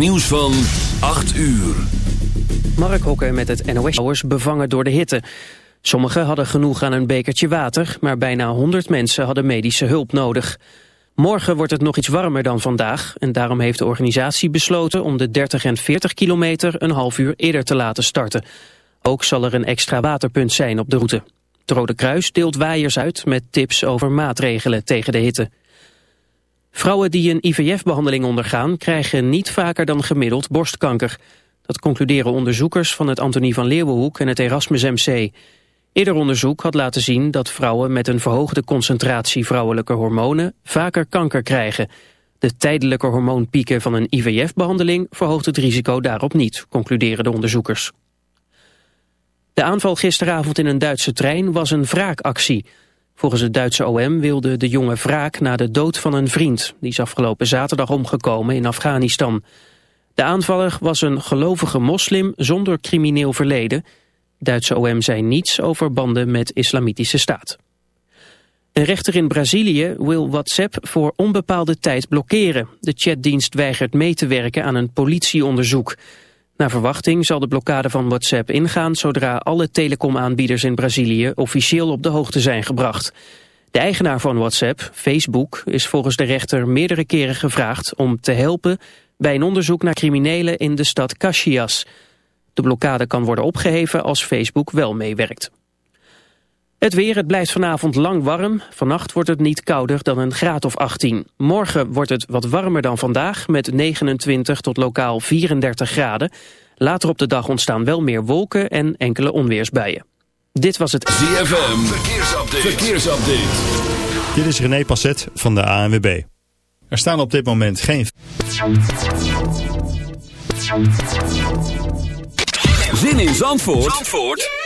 Nieuws van 8 uur. Mark Hokker met het NOS bevangen door de hitte. Sommigen hadden genoeg aan een bekertje water, maar bijna 100 mensen hadden medische hulp nodig. Morgen wordt het nog iets warmer dan vandaag en daarom heeft de organisatie besloten om de 30 en 40 kilometer een half uur eerder te laten starten. Ook zal er een extra waterpunt zijn op de route. Het Rode Kruis deelt waaiers uit met tips over maatregelen tegen de hitte. Vrouwen die een IVF-behandeling ondergaan krijgen niet vaker dan gemiddeld borstkanker. Dat concluderen onderzoekers van het Antonie van Leeuwenhoek en het Erasmus MC. Eerder onderzoek had laten zien dat vrouwen met een verhoogde concentratie vrouwelijke hormonen vaker kanker krijgen. De tijdelijke hormoonpieken van een IVF-behandeling verhoogt het risico daarop niet, concluderen de onderzoekers. De aanval gisteravond in een Duitse trein was een wraakactie. Volgens het Duitse OM wilde de jonge wraak na de dood van een vriend. Die is afgelopen zaterdag omgekomen in Afghanistan. De aanvaller was een gelovige moslim zonder crimineel verleden. Duitse OM zei niets over banden met islamitische staat. Een rechter in Brazilië wil WhatsApp voor onbepaalde tijd blokkeren. De chatdienst weigert mee te werken aan een politieonderzoek. Naar verwachting zal de blokkade van WhatsApp ingaan zodra alle telecomaanbieders in Brazilië officieel op de hoogte zijn gebracht. De eigenaar van WhatsApp, Facebook, is volgens de rechter meerdere keren gevraagd om te helpen bij een onderzoek naar criminelen in de stad Caxias. De blokkade kan worden opgeheven als Facebook wel meewerkt. Het weer, het blijft vanavond lang warm. Vannacht wordt het niet kouder dan een graad of 18. Morgen wordt het wat warmer dan vandaag met 29 tot lokaal 34 graden. Later op de dag ontstaan wel meer wolken en enkele onweersbuien. Dit was het ZFM, verkeersupdate. verkeersupdate. Dit is René Passet van de ANWB. Er staan op dit moment geen... Zin in Zandvoort? Zandvoort?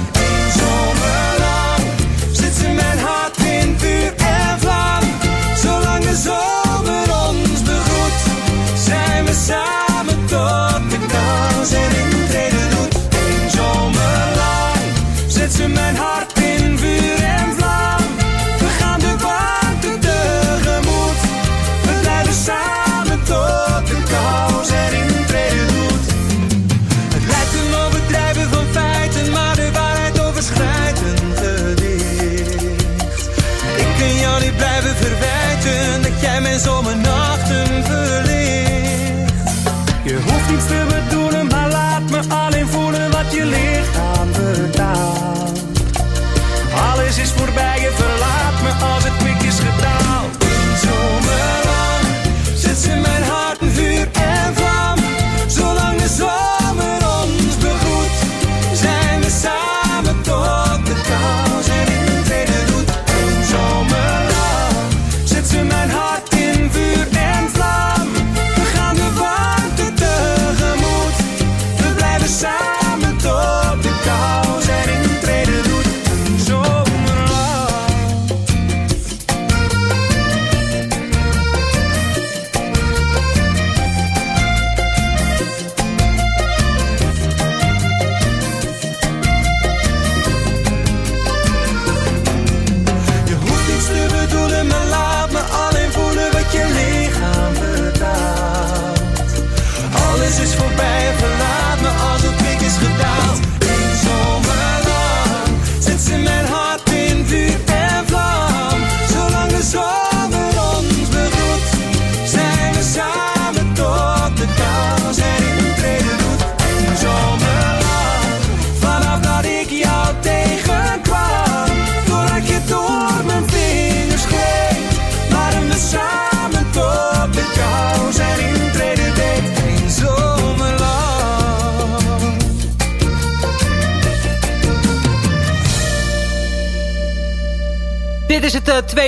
mijn zomernacht.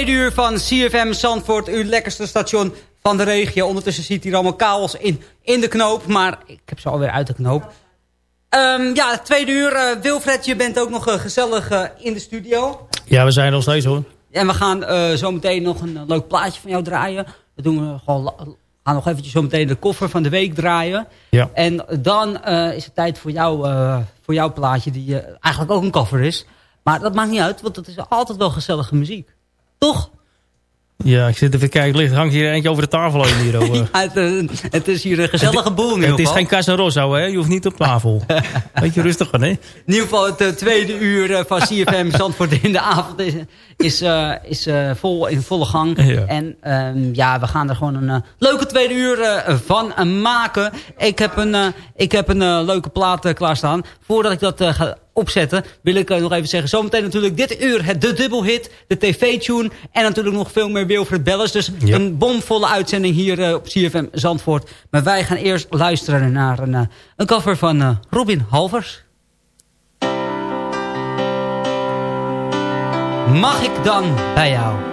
Tweede uur van CFM Zandvoort, uw lekkerste station van de regio. Ondertussen ziet hier allemaal chaos in, in de knoop, maar ik heb ze alweer uit de knoop. Um, ja, tweede uur. Uh, Wilfred, je bent ook nog uh, gezellig in de studio. Ja, we zijn nog steeds hoor. En we gaan zo meteen nog een leuk plaatje van jou draaien. We doen we gewoon gaan nog eventjes zo meteen de koffer van de week draaien. Ja. En dan is het tijd voor, jou, voor jouw plaatje, die eigenlijk ook een koffer is. Maar dat maakt niet uit, want het is altijd wel gezellige muziek. Toch? Ja, ik zit even kijken. Ligt hangt hier eentje over de tafel heen hier. ja, het, uh, het, is hier een gezellige boel. Het is geen Casa Rosso, hè? Je hoeft niet op tafel. Beetje rustig hè? In ieder geval het uh, tweede uur uh, van CFM Zandvoort in de avond is, is, is vol, in volle gang. Ja. En um, ja, we gaan er gewoon een leuke tweede uur van maken. Ik heb een, ik heb een leuke plaat klaarstaan. Voordat ik dat ga opzetten, wil ik nog even zeggen. Zometeen natuurlijk dit uur het de dubbelhit, de tv-tune en natuurlijk nog veel meer Wilfred Bellers. Dus ja. een bomvolle uitzending hier uh, op CFM Zandvoort. Maar wij gaan eerst luisteren naar een, uh, een cover van Robin Halvers. Mag ik dan bij jou?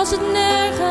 Als het nergens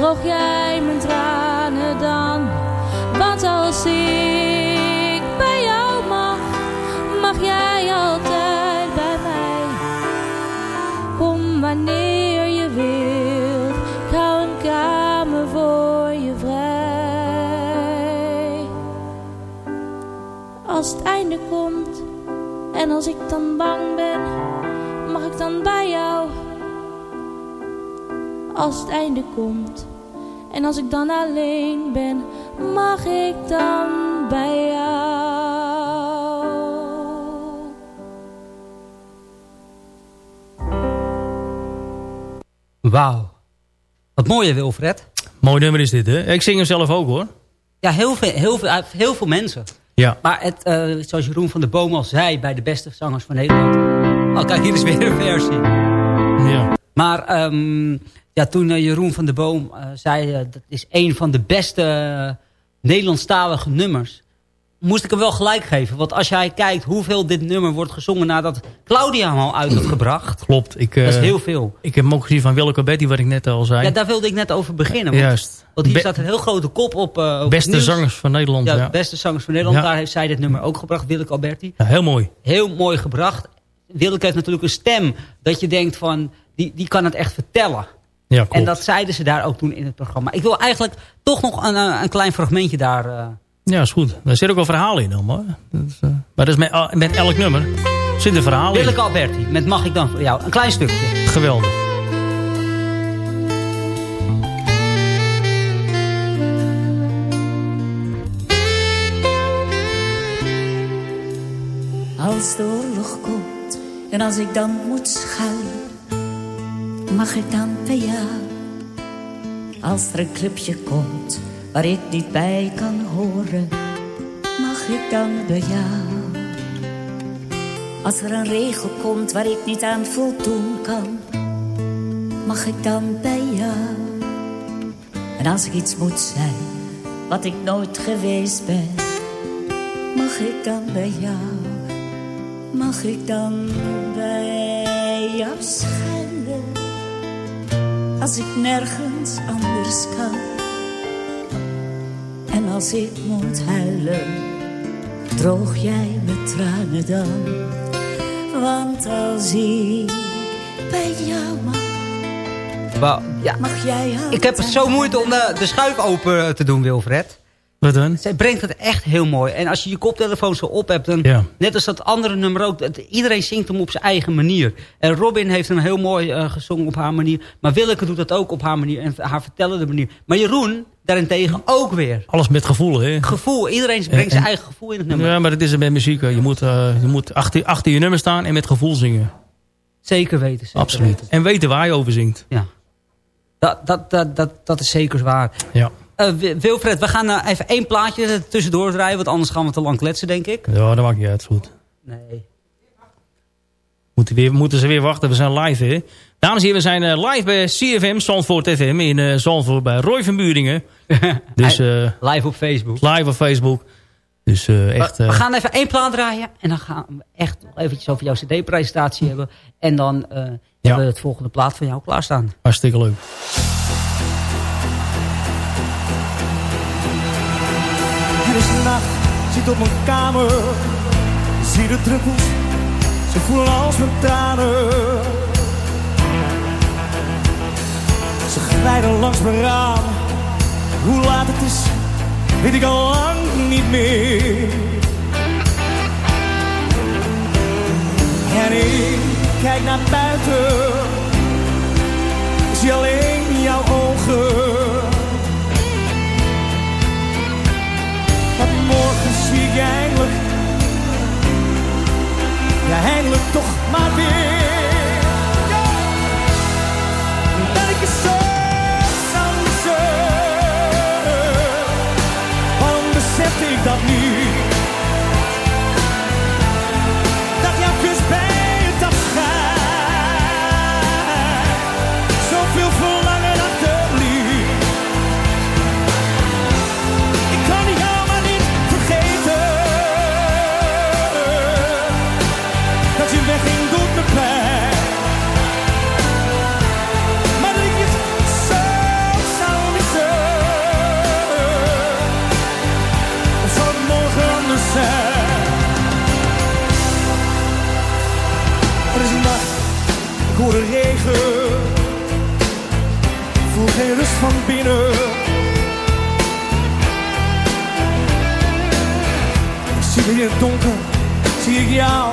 droog jij mijn tranen dan? Want als ik bij jou mag, mag jij altijd bij mij. Kom wanneer je wilt, ik hou een kamer voor je vrij. Als het einde komt en als ik dan bang ben, mag ik dan bij jou? Als het einde komt en als ik dan alleen ben, mag ik dan bij jou? Wauw. Wat mooi hè, Wilfred. Mooi nummer is dit, hè? Ik zing hem zelf ook, hoor. Ja, heel veel, heel veel, heel veel mensen. Ja. Maar het, uh, zoals Jeroen van der Boom al zei bij de beste zangers van Nederland. Oh, kijk, hier is weer een versie. Ja. Maar um, ja, toen uh, Jeroen van der Boom uh, zei... dat is een van de beste Nederlandstalige nummers. moest ik hem wel gelijk geven. Want als jij kijkt hoeveel dit nummer wordt gezongen nadat Claudia hem al uit had gebracht. Klopt. Ik, Dat is eh, heel veel. Ik heb hem ook gezien van Willeke Betty, wat ik net al zei. Ja, daar wilde ik net over beginnen. Want, Juist. want hier Be- staat een heel grote kop op. eh, op het Beste zangers van Nederland. Ja, Ja, beste zangers van Nederland. Ja. Daar heeft zij dit nummer ook gebracht, Willeke Alberti. Ja, heel mooi. Heel mooi gebracht. Willeke heeft natuurlijk een stem dat je denkt van, die, die kan het echt vertellen. Ja, klopt. En dat zeiden ze daar ook toen in het programma. Ik wil eigenlijk toch nog een, eh, een klein fragmentje daar... eh, Ja, is goed. Daar zit ook wel verhalen in allemaal. Dat is, eh, maar dat is met, ah, met elk nummer. Zit een verhaal in. Willeke Alberti, met Mag ik dan voor jou? Een klein stukje. Geweldig. Als de oorlog komt en als ik dan moet schuilen, mag ik dan bij jou? Als er een clubje komt waar ik niet bij kan horen, mag ik dan bij jou? Als er een regel komt waar ik niet aan voldoen kan, mag ik dan bij jou? En als ik iets moet zijn wat ik nooit geweest ben, mag ik dan bij jou? Mag ik dan bij jou als ik nergens anders kan? En als ik moet huilen, droog jij mijn tranen dan? Want als ik bij jou mag, Wauw, ja. mag jij Ik heb zo moeite om de, de schuif open te doen, Wilfred. Wat dan? Zij brengt het echt heel mooi. En als je je koptelefoon zo op hebt, dan, Ja. net als dat andere nummer ook, dat, iedereen zingt hem op zijn eigen manier. En Robin heeft hem heel mooi eh, gezongen op haar manier. Maar Willeke doet dat ook op haar manier en haar vertellende manier. Maar Jeroen, daarentegen ook weer. Alles met gevoel, hè? Gevoel, iedereen brengt zijn eigen gevoel in het nummer. Ja, maar dat is er met muziek. Je moet, eh, je moet achter, achter je nummer staan en met gevoel zingen. Zeker weten. Zeker Absoluut. weten. En weten waar je over zingt. Ja. Dat, dat, dat, dat, dat is zeker waar. Ja. Eh, Wi- Wilfred, we gaan eh, even één plaatje tussendoor draaien. Want anders gaan we te lang kletsen, denk ik. Ja, dat maakt niet uit. Goed. Nee. Moeten, weer, moeten ze weer wachten. We zijn live, hè? Dames en heren, we zijn eh, live bij CFM, Zandvoort FM. In eh Zandvoort bij Roy van Buringen. Dus Live op Facebook. live op Facebook. Dus echt... we eh, gaan even één plaat draaien. En dan gaan we echt nog eventjes over jouw cd-presentatie hebben. En dan eh, hebben we het volgende plaat van jou klaarstaan. hartstikke leuk. Is zit op mijn kamer. Zie de druppels, ze voelen als mijn tranen. Ze glijden langs mijn raam. Hoe laat het is, weet ik al lang niet meer. En ik kijk naar buiten. Zie alleen je eindelijk, ja eindelijk toch maar weer. Van binnen. Zie je in het donker, zie ik jou.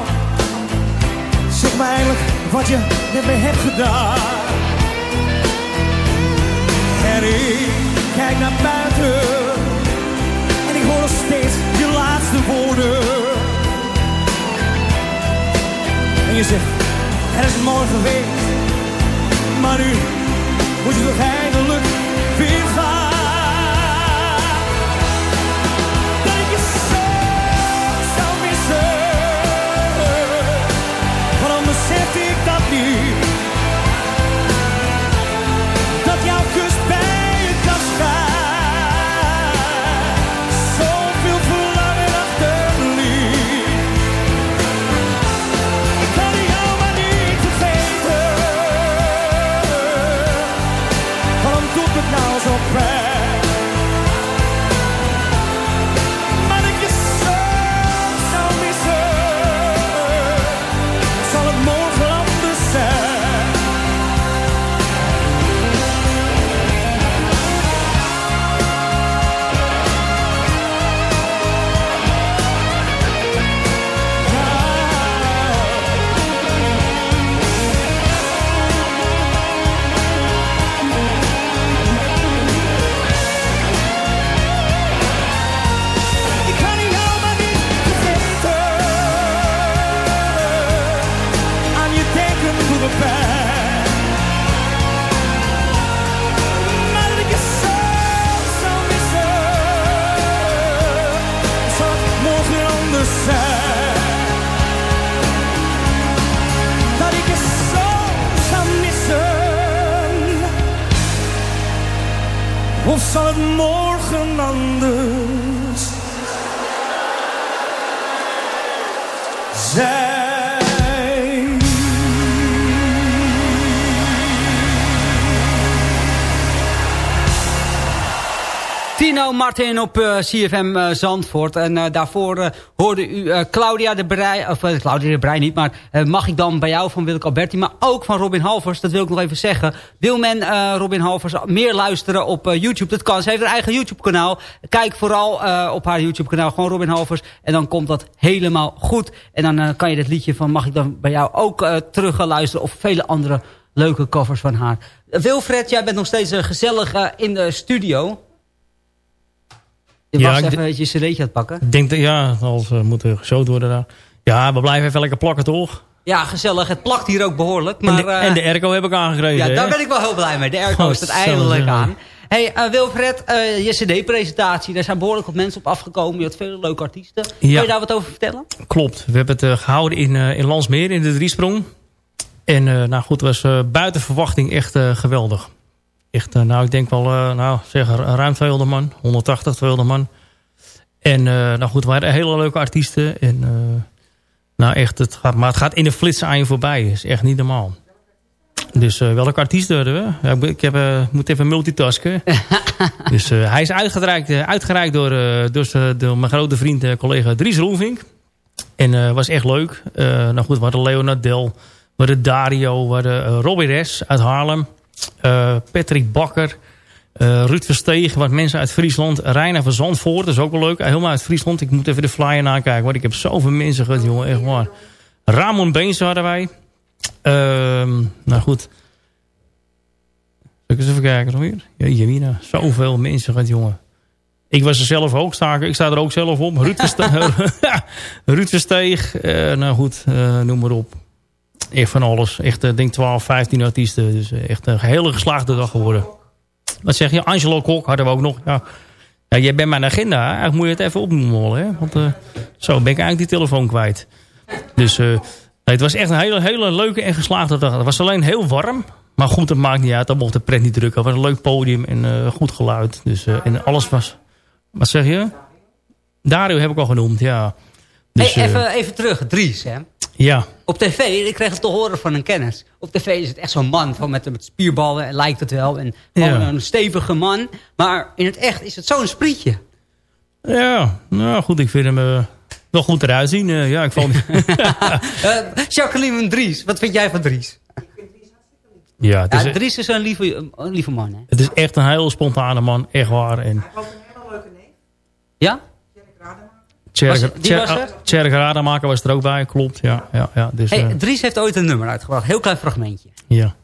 Zeg me eindelijk wat je met me hebt gedaan. En ik kijk naar buiten. En ik hoor steeds je laatste woorden. En je zegt, het is mooi geweest. Maar nu moet je toch eindelijk weer gaan. Zal het Tino Martin op eh, CFM eh, Zandvoort. En eh, daarvoor hoorde u Claudia de Brij, of Claudia de Brij niet, maar mag ik dan bij jou van Willeke Alberti, maar ook van Robin Halvers, dat wil ik nog even zeggen. Wil men Robin Halvers meer luisteren op YouTube? Dat kan. Ze heeft een eigen YouTube kanaal. Kijk vooral op haar YouTube kanaal, gewoon Robin Halvers. En dan komt dat helemaal goed. En dan kan je dat liedje van Mag ik dan bij jou ook terug gaan luisteren of vele andere leuke covers van haar. Wilfred, jij bent nog steeds gezellig in de studio. Je Ja, was even een je cd'tje het pakken. Ik denk dat, ja, als we moeten geshoot worden daar. Ja, we blijven even lekker plakken, toch? Ja, gezellig. Het plakt hier ook behoorlijk. Maar, en, de, eh, en de airco heb ik aangekregen. ja, hè? daar ben ik wel heel blij mee. De airco is Oh, er eindelijk zo, aan. hey, eh, Wilfred, eh, je cd-presentatie. Daar zijn behoorlijk wat mensen op afgekomen. Je had veel leuke artiesten. Kun je daar wat over vertellen? Klopt. We hebben het eh, gehouden in, eh in Landsmeer, in de Driesprong. En eh, nou goed, het was eh, buiten verwachting echt eh, geweldig. Echt, eh, nou ik denk wel, eh, nou zeg ruim 200 man. 180, 200 man. En eh, nou goed, we waren hele leuke artiesten. En nou echt, het gaat, maar het gaat in een flits aan je voorbij. is echt niet normaal. Dus welke artiesten hadden we? Ja, ik, ik heb, moet even multitasken. dus hij is uitgereikt, uitgereikt door, eh, door, mijn grote vriend en collega Dries Roelvink. En was echt leuk. Nou goed, we hadden Leonard Del. We hadden Dario. We hadden Robbie Res uit Haarlem. Eh, Patrick Bakker. eh, Ruud Verstegen. Wat mensen uit Friesland. Reiner van Zandvoort. Dat is ook wel leuk. Helemaal uit Friesland. Ik moet even de flyer nakijken. Want ik heb zoveel mensen gehad, jongen. Echt waar. Ramon Beens hadden wij. Ehm, nou goed. Zal ik eens even kijken nog weer? Jeetje mina. Zoveel mensen gehad, jongen. Ik was er zelf ook. Sta ik, sta er ook zelf op. Ruud, Verste Ruud Versteeg. eh, nou goed, eh, noem maar op. Echt van alles. Echt, ik denk 12, 15 artiesten. Dus eh, echt een hele geslaagde dag geworden. Wat zeg je? Angelo Kok hadden we ook nog. Ja, ja jij bent mijn agenda. Eigenlijk moet je het even opnoemen. Hè? Want eh, zo ben ik eigenlijk die telefoon kwijt. Dus eh, het was echt een hele, hele leuke en geslaagde dag. Het was alleen heel warm. Maar goed, dat maakt niet uit. Dan mocht de pret niet drukken. Het was een leuk podium en eh, goed geluid. Dus, eh, en alles was... Wat zeg je? Dario heb ik al genoemd, ja. Dus, hey, eh, even, even terug. Dries, hè. ja, Op tv, ik kreeg het te horen van een kennis. Op tv is het echt zo'n man van met, met spierballen, en lijkt het wel. En gewoon Ja. een stevige man. Maar in het echt is het zo'n sprietje. ja, nou goed, ik vind hem eh, wel goed eruit zien. Eh, ja, ik val Eh Jacqueline Dries, wat vind jij van Dries? ja, het, is, Ja, Dries is een lieve, een lieve man, hè. het is echt een hele spontane man, echt waar. En Ja? Tjerk, Was- die was er? Tjerk Rademaker was er ook bij, klopt. Ja, ja, ja, dus, Hey, eh, Dries heeft ooit een nummer uitgebracht. Heel klein fragmentje. ja.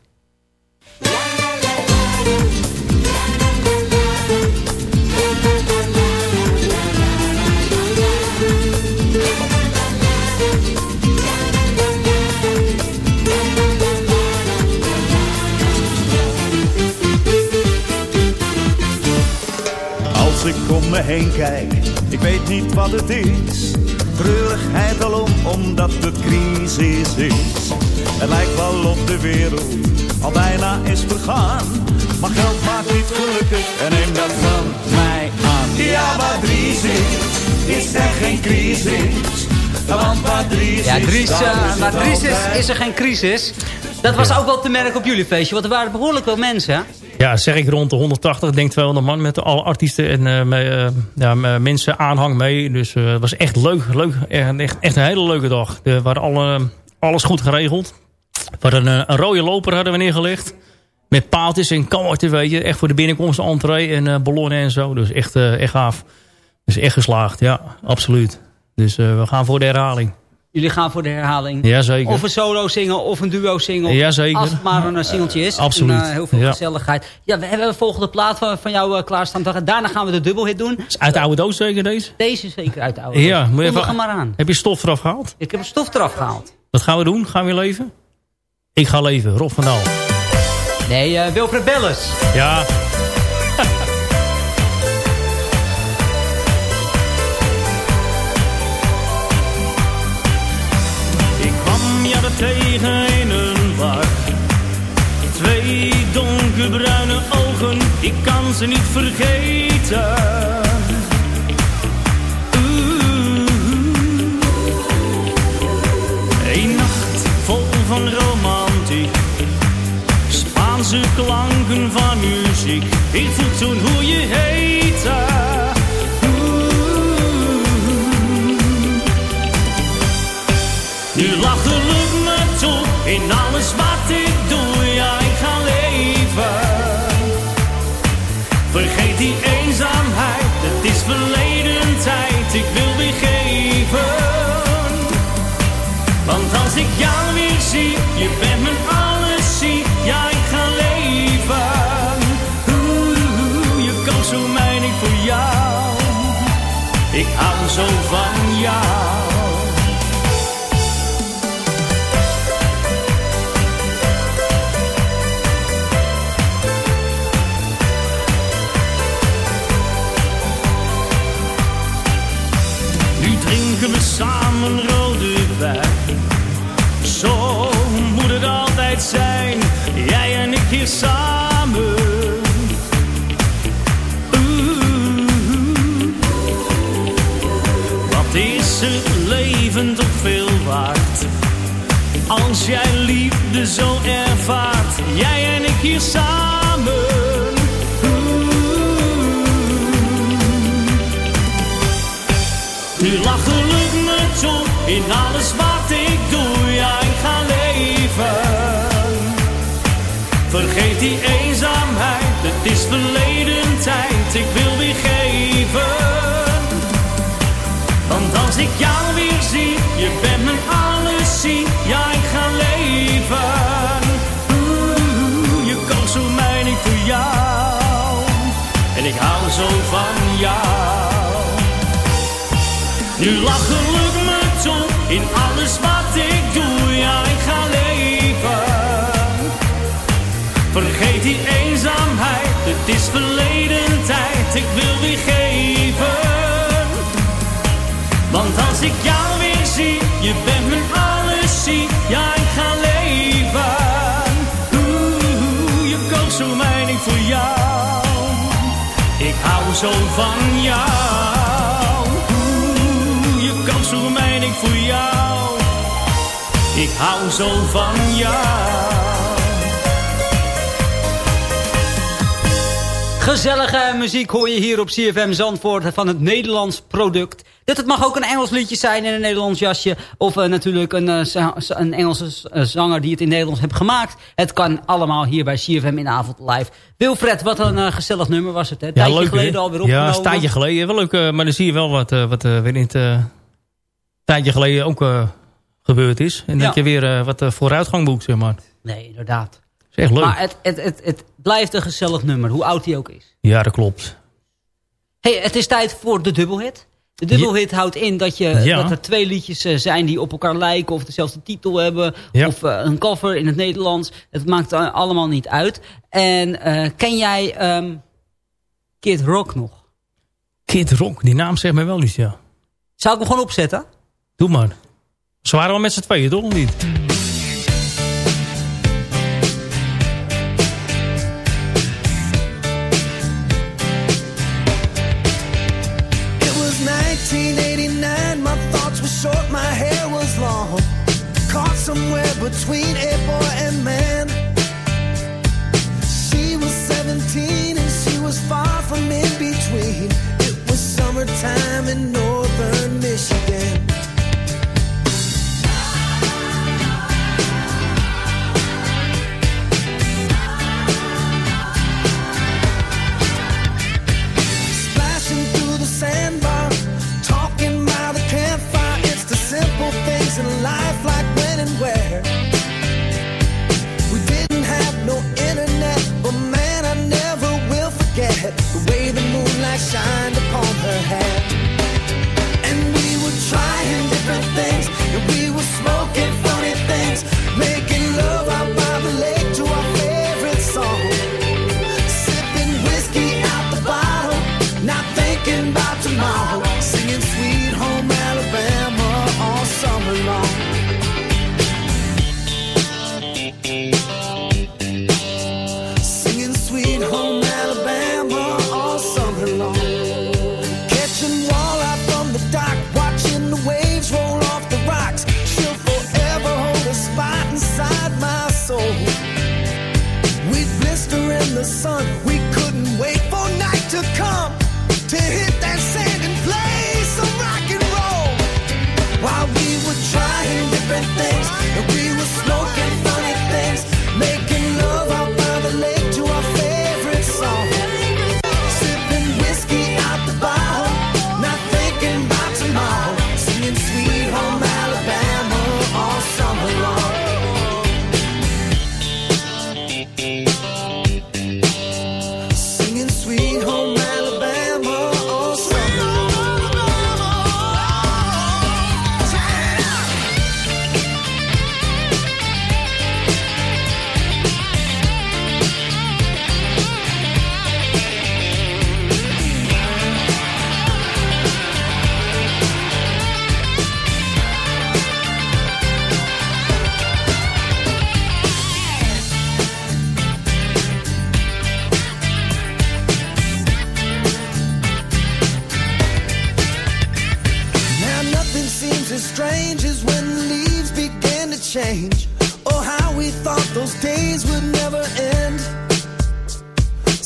Als ik om me heen kijk, ik weet niet wat het is. Treurigheid alom, omdat het crisis is. Het lijkt wel of de wereld al bijna is vergaan. Maar geld maakt niet gelukkig en neem dat van mij aan. Ja, maar Dries is, is er geen crisis. Want waar Dries Ja, is, Dries, daar eh, is Dries is, is er geen crisis. Dat was ook wel te merken op jullie feestje. Want er waren behoorlijk veel mensen. hè? Ja, zeg ik rond de 180, ik denk 200 man met alle artiesten en eh, ja, me- mensen aanhang mee. Dus eh, het was echt leuk, leuk echt, echt, een hele leuke dag. Er waren alle, alles goed geregeld. We hadden een, rode loper hadden we neergelegd. Met paaltjes en kaarten, weet je. Echt voor de binnenkomst, entree en ballonnen en zo. Dus echt, echt gaaf. Dus echt geslaagd, ja, absoluut. Dus we gaan voor de herhaling. Jullie gaan voor de herhaling. Jazeker. Of een solo single of een duo single. Jazeker. Als het maar een eh, singeltje is. Absoluut. En, eh, heel veel Ja. gezelligheid. Ja, we hebben een volgende plaat van, van jou uh, klaarstaan. Daarna gaan we de dubbelhit doen. Is uit de oude doos zeker deze? Deze is zeker uit de oude. Ja, moet je Kondig even- maar aan. Heb je stof eraf gehaald? Ik heb stof eraf gehaald. Wat gaan we doen? Gaan we leven? Ik ga leven, Rob van Dal. Nee, Wilfred Belles. Ja, tegen in een bar. Twee donkerbruine ogen ik kan ze niet vergeten. Een nacht vol van romantiek. Spaanse klanken van muziek. Ik voel toen hoe je heette. Nu toe in alles wat ik doe. Ja, ik ga leven. Vergeet die eenzaamheid, het is verleden tijd. Ik wil weer geven. Want als ik jou weer zie, je bent mijn alles zie. Ja, ik ga leven. Oeh, je koos zo mij niet voor jou. Ik hou zo van jou. Samen rode wijn. Zo moet het altijd zijn, jij en ik hier samen. Wat is het leven toch veel waard? Als jij liefde zo ervaart, jij en ik hier samen. Nu toe in alles wat ik doe. Ja, ik ga leven. Vergeet die eenzaamheid, het is verleden tijd. Ik wil weer geven. Want als ik jou weer zie, je bent mijn alles zie. Ja, ik ga leven. Oeh, je koos zo mij voor jou. En ik hou zo van jou. Nu toe in alles wat ik doe. Ja, ik ga leven. Vergeet die eenzaamheid, het is verleden tijd. Ik wil weer geven. Want als ik jou weer zie, je bent mijn alles zie. Ja, ik ga leven. Oeh, je koos zo mij voor jou. Ik hou zo van jou. Voor jou. Ik hou zo van jou. Gezellige muziek hoor je hier op CFM Zandvoort van het Nederlands product. Dit het mag ook een Engels liedje zijn in een Nederlands jasje. Of uh, natuurlijk een, uh, za een Engelse uh, zanger die het in Nederlands heeft gemaakt. Het kan allemaal hier bij CFM in de avond live. Wilfred, wat een gezellig nummer was het. Hè? Tijdje leuk, geleden alweer opgenomen. Ja, een tijdje geleden. Wel leuk, maar dan zie je wel wat, wat weer in het tijdje geleden ook gebeurd is. En ja. dat je weer wat vooruitgang boekt, zeg maar. Nee, inderdaad. is echt leuk. Maar het, het, het, het blijft een gezellig nummer, hoe oud hij ook is. Ja, dat klopt. hey, het is tijd voor de dubbelhit. De dubbelhit ja. houdt in dat, je, ja. dat er twee liedjes uh, zijn die op elkaar lijken... of dezelfde titel hebben, ja. of uh, een cover in het Nederlands. Het maakt allemaal niet uit. En uh, ken jij um, Kid Rock nog? Kid Rock, die naam zegt mij wel iets, ja. Zou ik hem gewoon opzetten? Doe maar. Ze waren wel met z'n tweeën, toch? Niet? short, my hair was long. Caught somewhere between a boy and man. She was 17 and she was far from in between. It was summertime in northern moonlight shined upon her hair.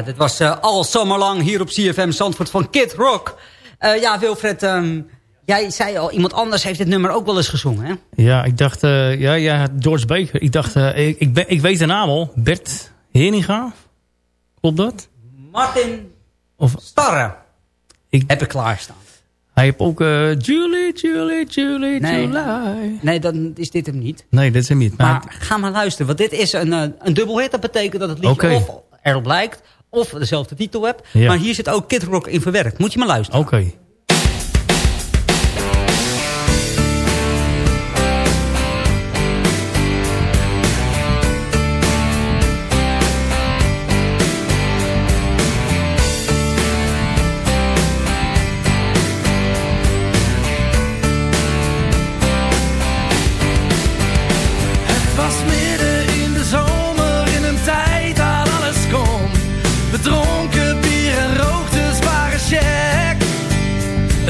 Ja, dit was eh, al zomerlang hier op CFM Zandvoort van Kid Rock. Eh, ja, Wilfred, ehm, jij zei al, iemand anders heeft dit nummer ook wel eens gezongen, hè? Ja, ik dacht, eh, ja, ja, George Baker. Ik dacht, ik, ik, ben, ik weet de naam al. Bert Heringa. Klopt dat? Martin Of Starre ik, heb ik klaarstaan. hij heeft ook eh, Julie, Julie, Julie, Nee. July. Nee, dan is dit hem niet. Nee, dat is hem niet. Maar, Maar ga maar luisteren, want dit is een, een dubbelhit. Dat betekent dat het liedje of erop lijkt, of dezelfde titel hebt. Ja. Maar hier zit ook Kid Rock in verwerkt. Moet je maar luisteren. oké.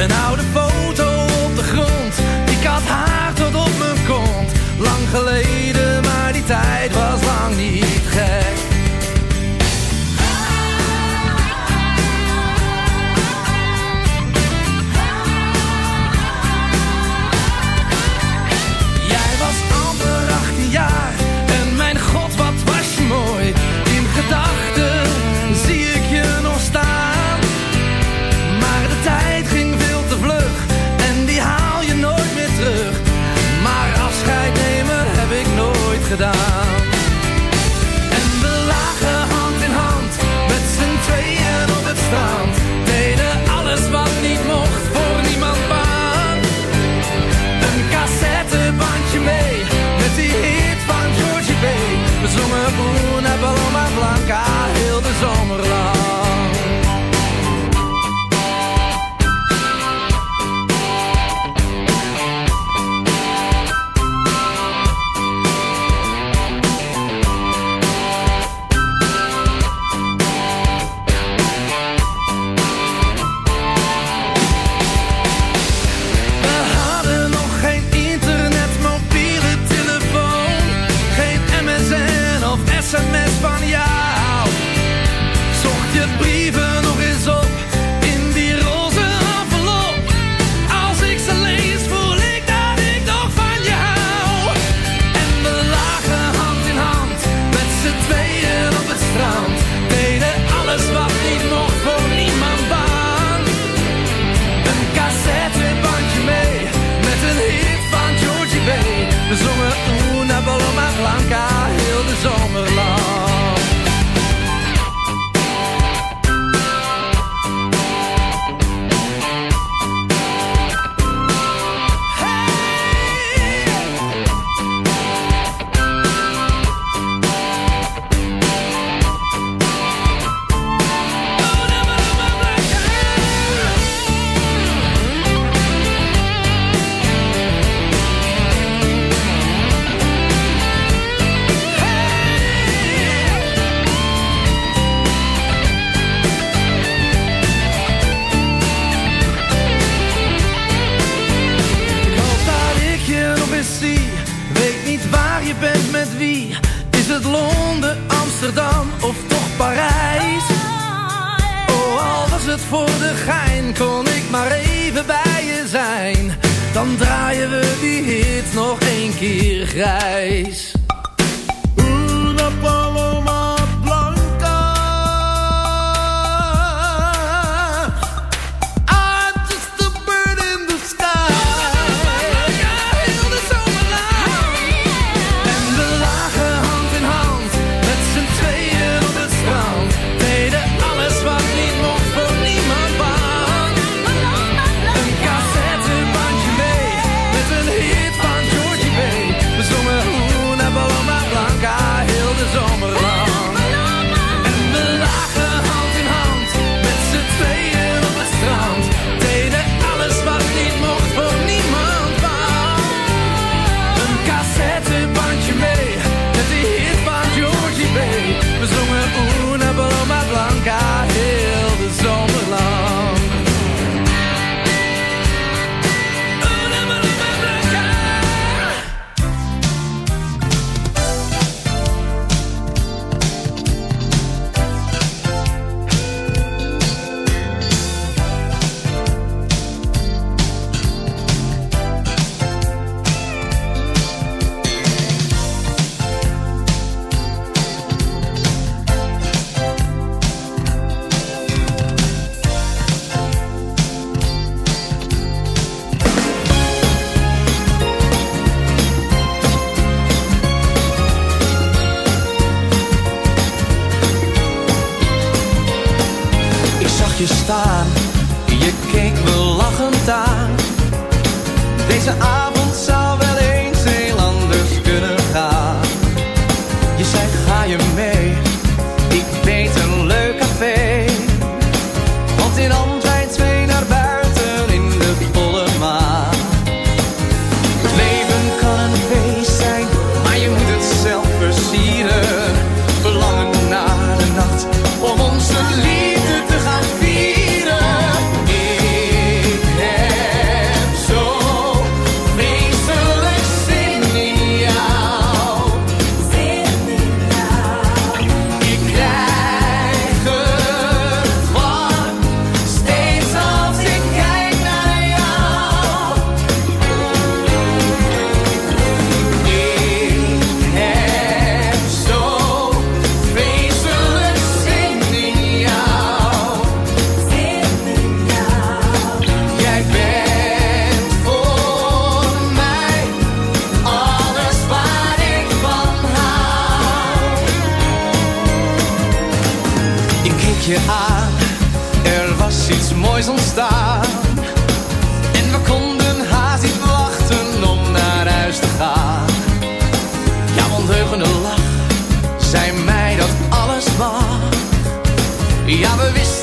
Een oude foto besungen. Aan, er was iets moois ontstaan. En we konden haast niet wachten om naar huis te gaan. Jouw ondeugende lach zei mij dat alles mag. Ja, we wisten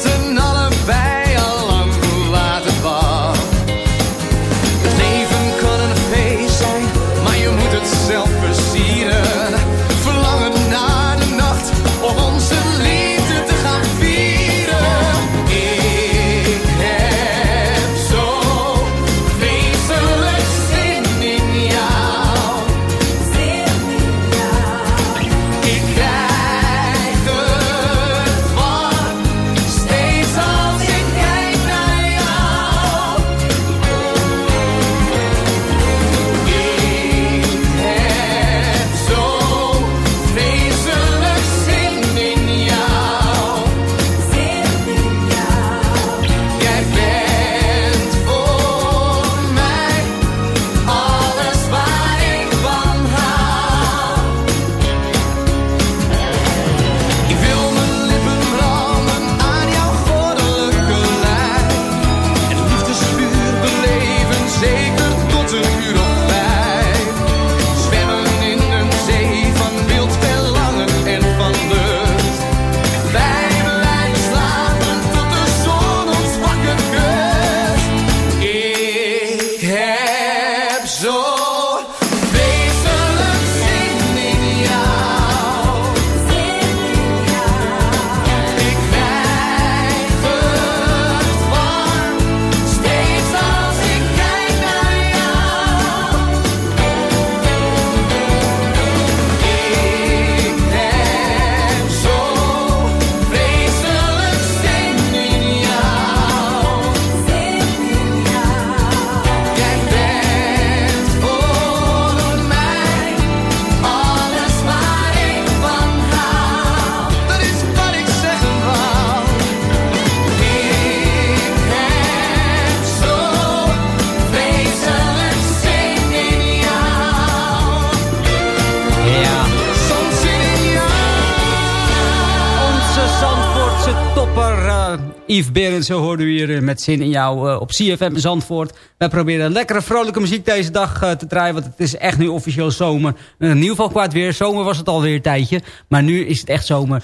Yves Berendsen hoorden we hier eh, met zin in jou eh, op CFM Zandvoort. Wij proberen lekkere vrolijke muziek deze dag eh, te draaien, want het is echt nu officieel zomer. In ieder geval het weer. Zomer was het alweer een tijdje, maar nu is het echt zomer.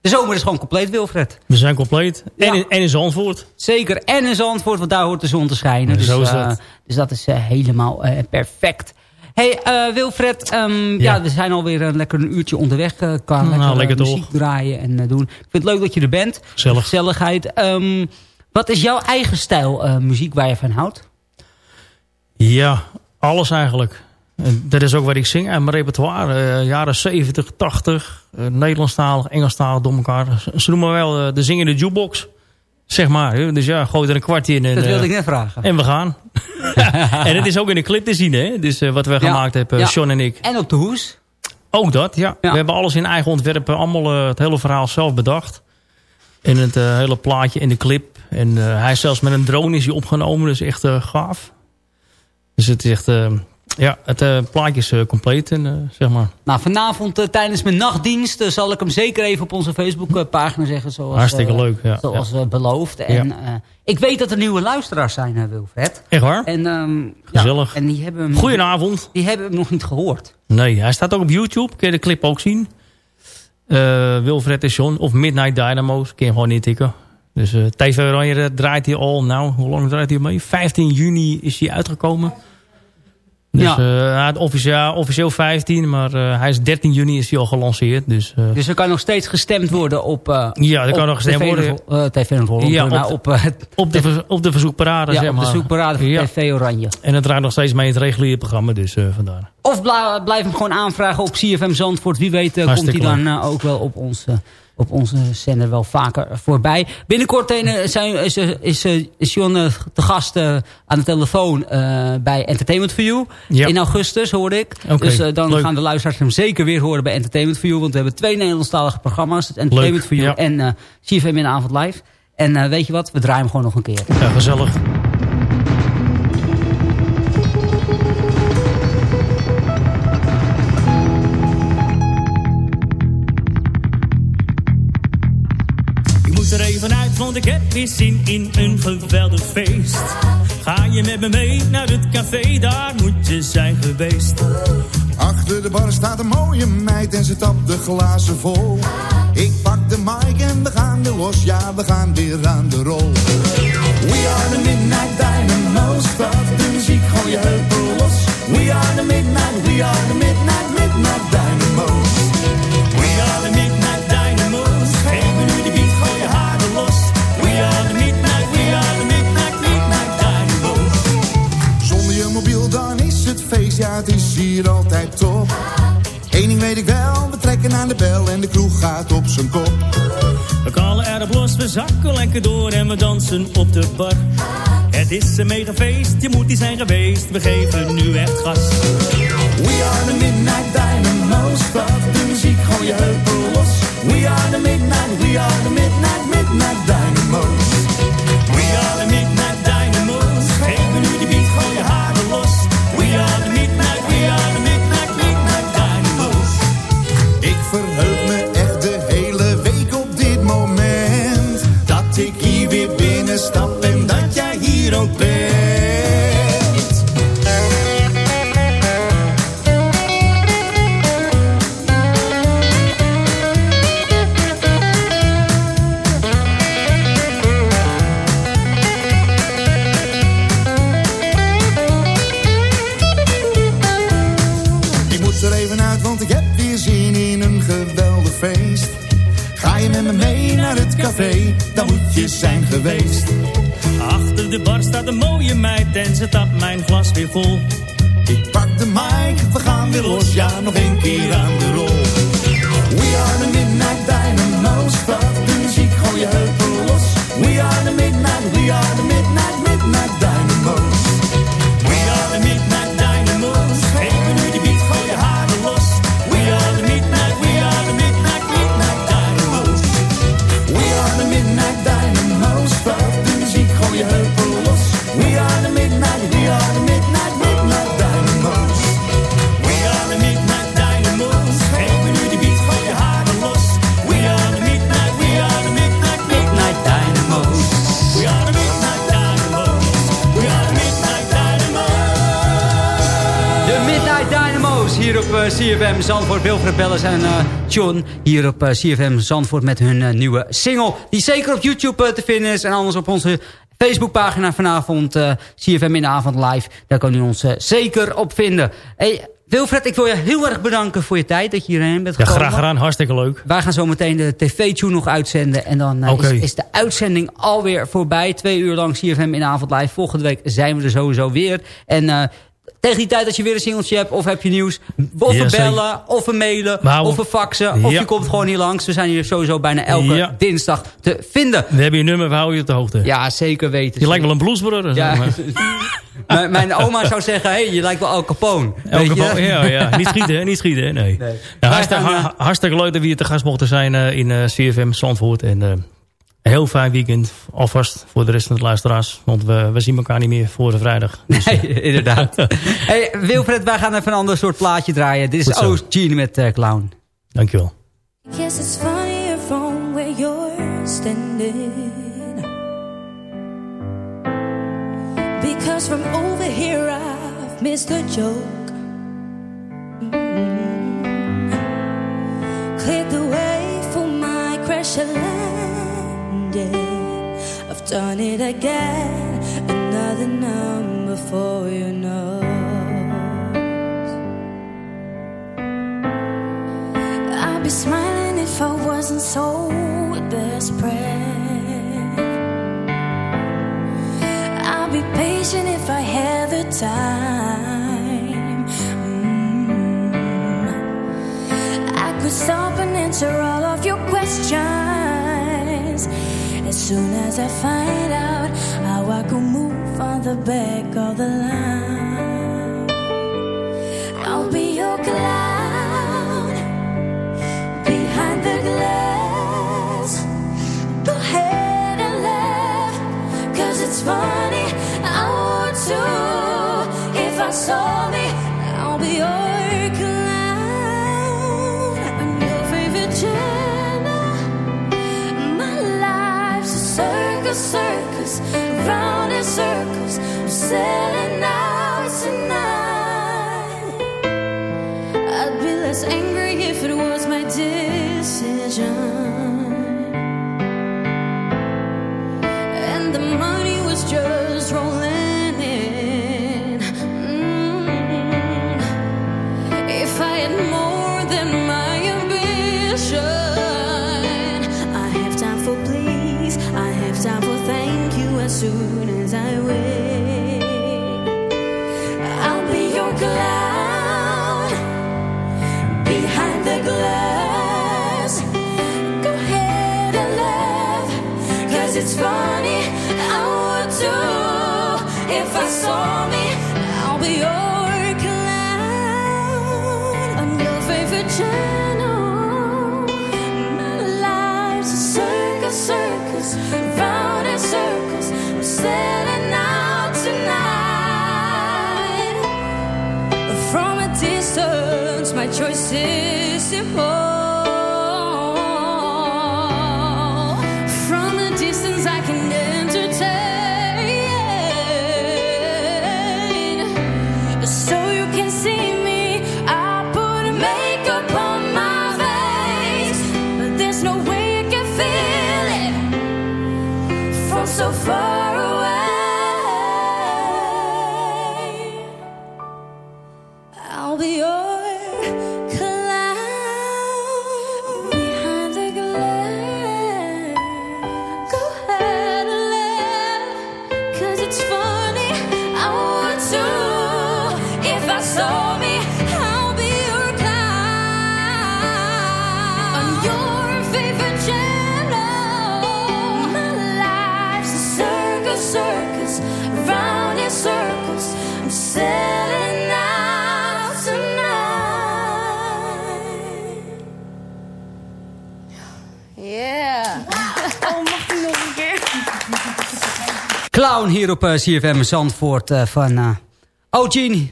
De zomer is gewoon compleet, Wilfred. We zijn compleet. Ja. En, in, en in Zandvoort. Zeker, en in Zandvoort, want daar hoort de zon te schijnen. Dus, Zo is eh, dat. dus dat is helemaal perfect. Hey, eh, Wilfred, ehm, ja. Ja. we zijn alweer een lekker een uurtje onderweg. eh qua Nou, lekker, eh, toch. muziek draaien en eh, doen. Ik vind het leuk dat je er bent. Gezellig. Gezelligheid. Ehm, wat is jouw eigen stijl eh, muziek waar je van houdt? Ja, alles eigenlijk. En dat is ook wat ik zing uit mijn repertoire. Eh, jaren 70, 80, eh, Nederlandstalig, Engelstalig door elkaar. Ze- noemen me wel eh, de zingende jukebox. Zeg maar. Dus ja, gooi er een kwartje in. En, Dat wilde eh, ik net vragen. en we gaan. en het is ook in de clip te zien, hè? Dus eh, wat we gemaakt hebben. Sean en ik. En op de hoes? Ook dat, ja. We hebben alles in eigen ontwerpen, allemaal eh, het hele verhaal zelf bedacht. En het hele plaatje in de clip. En hij is zelfs met een drone is hij opgenomen, dus echt gaaf. Dus het is echt, ja, het eh, plaatje is eh, compleet, en, eh, zeg maar. Nou, vanavond tijdens mijn nachtdienst zal ik hem zeker even op onze Facebookpagina zeggen. Zoals, Hartstikke leuk, ja. Zoals beloofd. En ik weet dat er nieuwe luisteraars zijn, Wilfred. Echt waar? En, ehm, Gezellig. Ja, en die hebben hem, Goedenavond. Die hebben hem nog niet gehoord. Nee, hij staat ook op YouTube. Kun je de clip ook zien. Wilfred en John of Midnight Dynamo's. Kun je gewoon niet tikken. Dus TV Oranje draait hij al. Nou, hoe lang draait hij mee? 15 juni is hij uitgekomen. Dus Ja. ja. officieel, officieel 15, maar eh, hij is 13 juni is hij al gelanceerd. Dus, eh, Dus er kan nog steeds gestemd worden op... eh, ja, er kan nog gestemd TV worden. Eh, TV Noord-Holland. Ja, nou, op de- op, eh, het- Op de, op de verzoekparade, ja, zeg op maar. de zoekparade van Ja. TV Oranje. En het draait nog steeds mee in het reguliere programma, dus eh, vandaar. Of blijf hem gewoon aanvragen op CFM Zandvoort. Wie weet eh, komt hij dan eh, ook wel op onze, op onze zender wel vaker voorbij. Binnenkort eh, zijn, is, eh, is, eh, is John eh, te gast eh, aan de telefoon eh, bij Entertainment for You. Ja. In augustus, hoorde ik. Dus eh, dan leuk. gaan de luisteraars hem zeker weer horen bij Entertainment for You. Want we hebben twee Nederlandstalige programma's. Het Entertainment Leuk, for You ja. en eh CFM in de avond live. En eh, weet je wat? We draaien hem gewoon nog een keer. Ja, gezellig. Want ik heb weer zin in een geweldig feest. Ga je met me mee naar het café, daar moet je zijn geweest. Achter de bar staat een mooie meid en ze tapt de glazen vol. Ik pak de mic en we gaan weer los, ja we gaan weer aan de rol. We are the Midnight Dynamo's, start de muziek, gooi je heupen los. We are the Midnight, we are the Midnight, Midnight Dynamo's. Weet ik wel, we trekken aan de bel en de kroeg gaat op zijn kop. We kallen erop los, we zakken lekker door en we dansen op de bar. Het is een mega feest, je moet die zijn geweest. We geven nu echt gas. We are the Midnight Dynamo's, start de muziek, gooi je heupen los. We are the Midnight, we are the Midnight, Midnight Dynamo's. Weer vol. Ik pak de mic, we gaan weer los, ja nog een CFM Zandvoort. Wilfred Belles en eh, John hier op eh, CFM Zandvoort met hun eh, nieuwe single. Die zeker op YouTube eh, te vinden is. En anders op onze Facebookpagina vanavond eh, CFM in de avond live. Daar kan u ons eh, zeker op vinden. Hey, Wilfred, ik wil je heel erg bedanken voor je tijd dat je hierheen bent Ja, gekomen. graag gedaan. Hartstikke leuk. Wij gaan zo meteen de tv-tune nog uitzenden. En dan eh, is, is de uitzending alweer voorbij. Twee uur lang CFM in de avond live. Volgende week zijn we er sowieso weer. En eh, tegen die tijd dat je weer een singeltje hebt... of heb je nieuws, of bellen, of een mailen, Maar of een faxen... of je komt gewoon hier langs. We zijn hier sowieso bijna elke Ja. dinsdag te vinden. We hebben je nummer, we houden je op de hoogte. Ja, zeker weten. Je lijkt wel een bluesbrother. Ja. mijn, mijn oma zou zeggen, hey, je lijkt wel Al Capone. Je? geval, ja, ja. Niet schieten, hè? Niet schieten, hè? Nee. Wij hartstikke, gaan, eh, har- hartstikke leuk dat we hier te gast mochten zijn eh, in eh, CFM Zandvoort. En heel fijn weekend. Alvast voor de rest van de luisteraars. Want we, we zien elkaar niet meer voor de vrijdag. Dus, Nee, eh, inderdaad. hey, Wilfred, wij gaan even een ander soort plaatje draaien. Dit is Gene met eh, Clown. Dankjewel. Guess it's funnier from where you're standing. Because from over here I've missed a joke. Mm. Cleared the way for my crash done it again. Another number for your nose. I'd be smiling if I wasn't so desperate. I'd be patient if I had the time. Mm. I could stop and all soon as I find out how I can move on the back of the line. I'll be your clown behind the glass. Go ahead and laugh, cause it's funny. I would too if I saw me. I'll be your clown. Circus, round in circles. I'm selling out tonight. I'd be less angry if it was my decision. And the money was just rolling channel. My life's a circus, circus, round in circles. I'm setting out tonight. From a distance, my choice is simple. Hier op eh, CFM Zandvoort eh, van Eugene.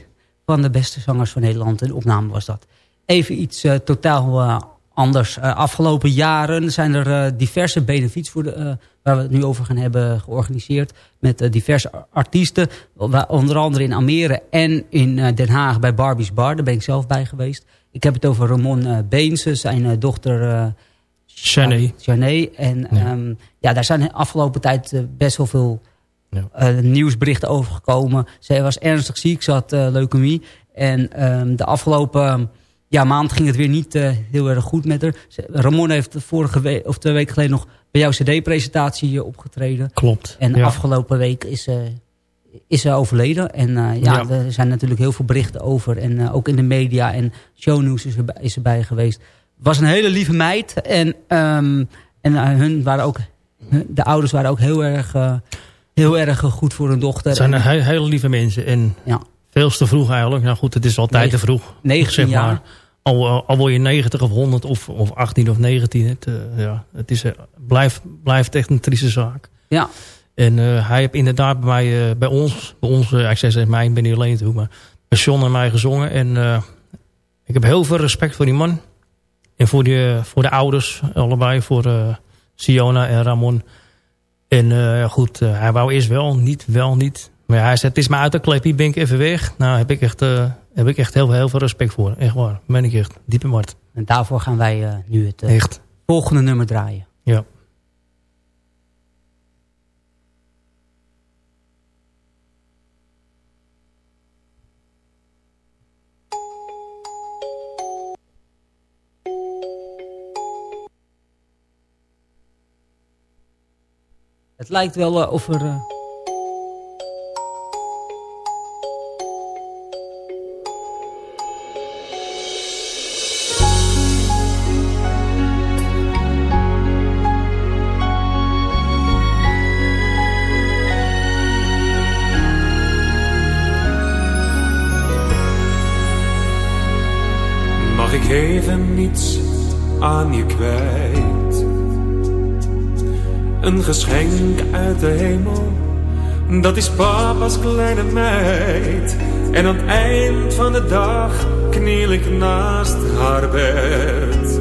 Van de beste zangers van Nederland. Een opname was dat. Even iets eh, totaal eh, anders. Eh, afgelopen jaren zijn er eh, diverse benefiets voor de, eh, waar we het nu over gaan hebben georganiseerd. Met eh, diverse ar- artiesten. Onder andere in Almere en in eh, Den Haag bij Barbie's Bar. Daar ben ik zelf bij geweest. Ik heb het over Ramon eh Beense, zijn eh, dochter... eh. Shanae. En ja. ja, daar zijn de afgelopen tijd eh, best wel veel eh, nieuwsberichten over gekomen. Zij was ernstig ziek, ze had eh, leukemie. En ehm, de afgelopen ja, maand ging het weer niet eh, heel erg goed met haar. Ramon heeft vorige week of twee weken geleden nog bij jouw cd-presentatie opgetreden. Klopt. En ja. afgelopen week is ze is ze overleden. En ja, Ja. er zijn natuurlijk heel veel berichten over. En ook in de media en shownieuws is, er, is erbij geweest. Was een hele lieve meid. En, ehm, en hun waren ook, de ouders waren ook heel erg, heel erg goed voor hun dochter. Het zijn En- hele lieve mensen. En Ja. veel te vroeg eigenlijk. Nou goed, het is altijd te vroeg. 19 zeg jaar. maar. Al, al- word je 90 of 100 of, of 18 of 19. Het, eh, ja, het is, eh, blijft, blijft echt een trieste zaak. Ja. En eh, hij heeft inderdaad bij, mij, bij ons, bij ons ik zeg mij, ik ben niet alleen toe, maar bij John en mij gezongen. En ik heb heel veel respect voor die man. En voor, die, voor de ouders, allebei, voor Siona en Ramon. En eh, goed, eh, hij wou eerst wel, niet, wel, niet. Maar ja, hij zei, het is maar uit de klepie, ben ik even weg. Nou, heb ik echt, eh, heb ik echt heel, heel veel respect voor. Echt waar, ben ik echt, diep in. En daarvoor gaan wij nu het volgende nummer draaien. Ja. Het lijkt wel eh, of er... eh, Mag ik even niets aan je kwijt? Een geschenk uit de hemel, dat is papa's kleine meid. En aan het eind van de dag kniel ik naast haar bed.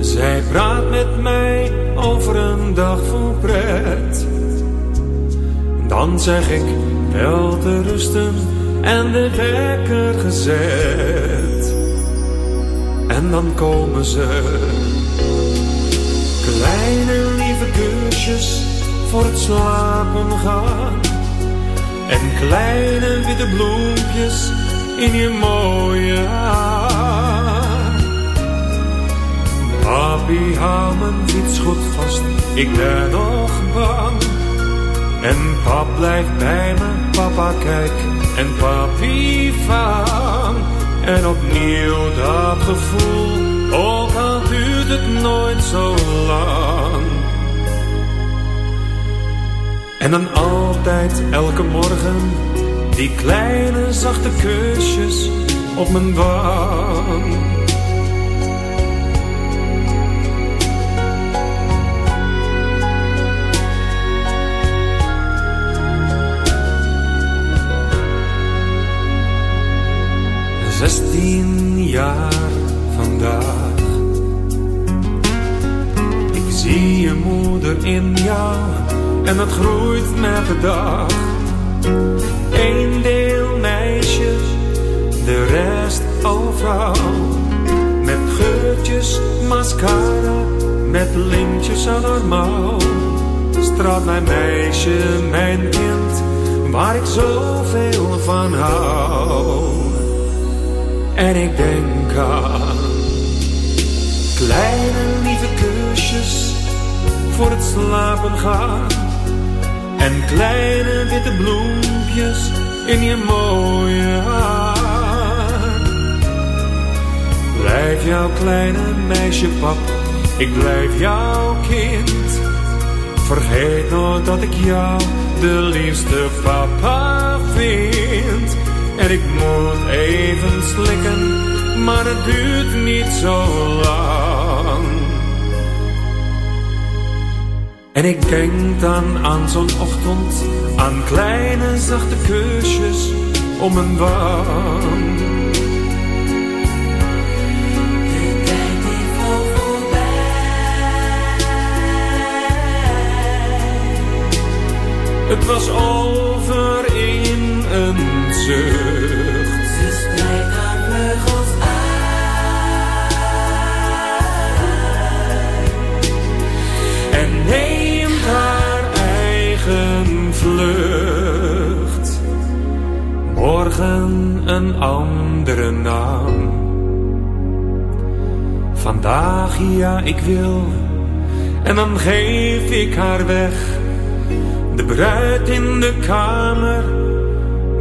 Zij praat met mij over een dag vol pret. Dan zeg ik wel te rusten en de wekker gezet. En dan komen ze. Kleine voor het slapen gaan. En kleine witte bloempjes in je mooie haar. Papi, hou mijn fiets goed vast, ik ben nog bang. En pap blijft bij me, papa kijk en papi vang. En opnieuw dat gevoel, ook al duurt het nooit zo lang. En dan altijd, elke morgen, die kleine zachte kusjes op mijn wang. Zestien jaar vandaag. Ik zie je moeder in jou en het groeit met de dag. Eén deel meisje, de rest al vrouw. Met geurtjes, mascara, met lintjes aan haar mouw. Straat mijn meisje, mijn kind, waar ik zoveel van hou. En ik denk aan kleine lieve kusjes voor het slapen gaan. En kleine witte bloempjes in je mooie haar. Blijf jouw kleine meisje pap, ik blijf jouw kind. Vergeet nooit dat ik jou de liefste papa vind. En ik moet even slikken, maar het duurt niet zo lang. En ik denk dan aan zo'n ochtend, aan kleine zachte kusjes om een wang. De tijd vloog Het was over in een zucht. Vlucht. Morgen een andere naam. Vandaag ja, ik wil. En dan geef ik haar weg. De bruid in de kamer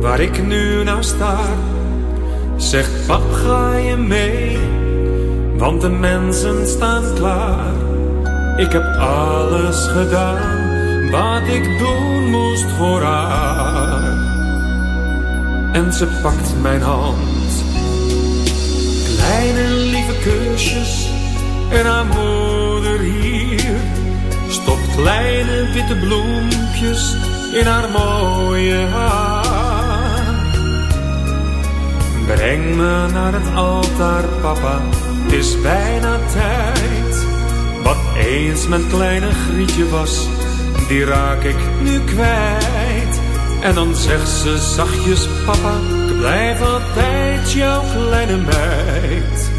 waar ik nu naar sta. Zegt pap ga je mee, want de mensen staan klaar. Ik heb alles gedaan wat ik doen moest voor haar. En ze pakt mijn hand. Kleine kusjes en haar moeder hier stopt kleine witte bloempjes in haar mooie haar. Breng me naar het altaar, papa, het is bijna tijd. Wat eens mijn kleine Grietje was, die raak ik nu kwijt. En dan zegt ze zachtjes, papa, ik blijf altijd jouw kleine meid.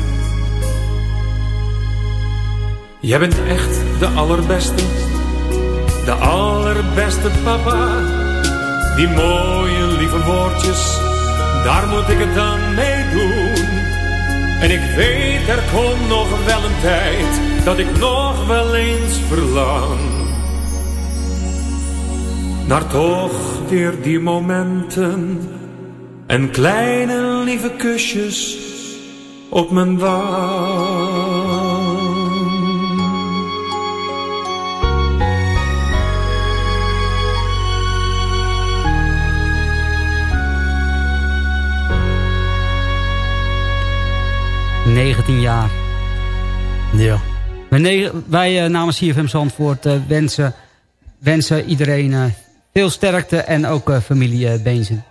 Jij bent echt de allerbeste, de allerbeste papa. Die mooie lieve woordjes, daar moet ik het dan mee doen. En ik weet, er komt nog wel een tijd, dat ik nog wel eens verlang. Naar toch weer die momenten en kleine lieve kusjes op mijn wang. 19 jaar. Ja. Wij, wij uh, namens CFM Zandvoort uh, wensen, wensen iedereen uh, veel sterkte en ook familie Beenzen.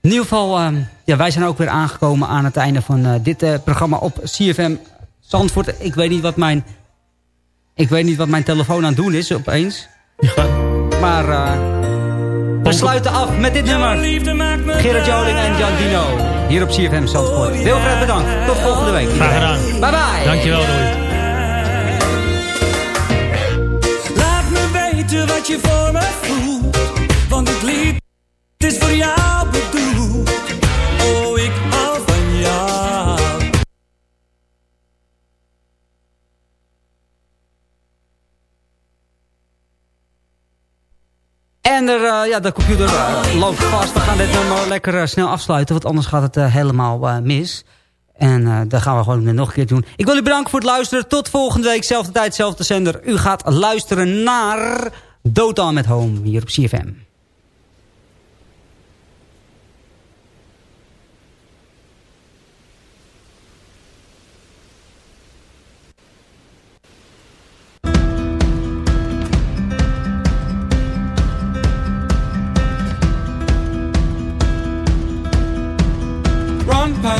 In ieder geval, ehm, ja, wij zijn ook weer aangekomen aan het einde van dit programma op CFM Zandvoort. Ik weet niet wat mijn, ik weet niet wat mijn telefoon aan het doen is opeens. Ja. Maar we sluiten af met dit nummer. Gerard Joling en Jan Dino. Hier op CFM Zandvoort. Wilfred bedankt. Tot volgende week. Graag gedaan. Bye bye. Dankjewel Roy. Laat me weten wat je voor me voelt. Want het lied is voor jou bedoeld. Oh, ik hou van jou. En er, uh, ja, de computer uh, loopt vast. We gaan dit nummer lekker uh, snel afsluiten. Want anders gaat het helemaal mis. En dat gaan we gewoon nog een keer doen. Ik wil u bedanken voor het luisteren. Tot volgende week. Zelfde tijd, zelfde zender. U gaat luisteren naar Dota met Home. Hier op CFM.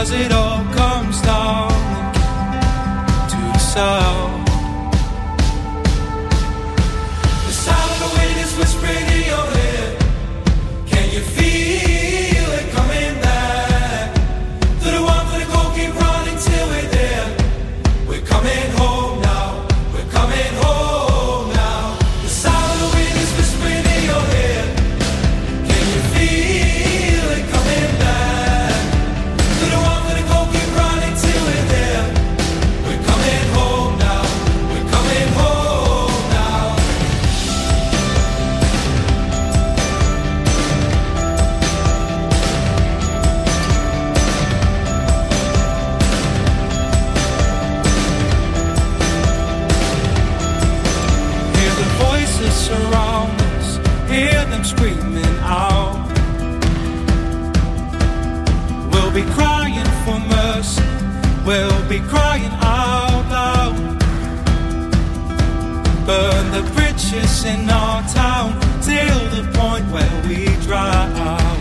as it all comes down to the sound. The sound of the wind is whispering in your head. Can you feel it coming back? The one keep running till we're there. We're coming home screaming out. We'll be crying for mercy, we'll be crying out loud. Burn the bridges in our town till the point where we drown.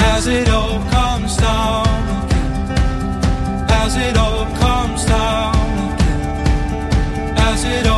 As it all comes down again, as it all comes down again as it all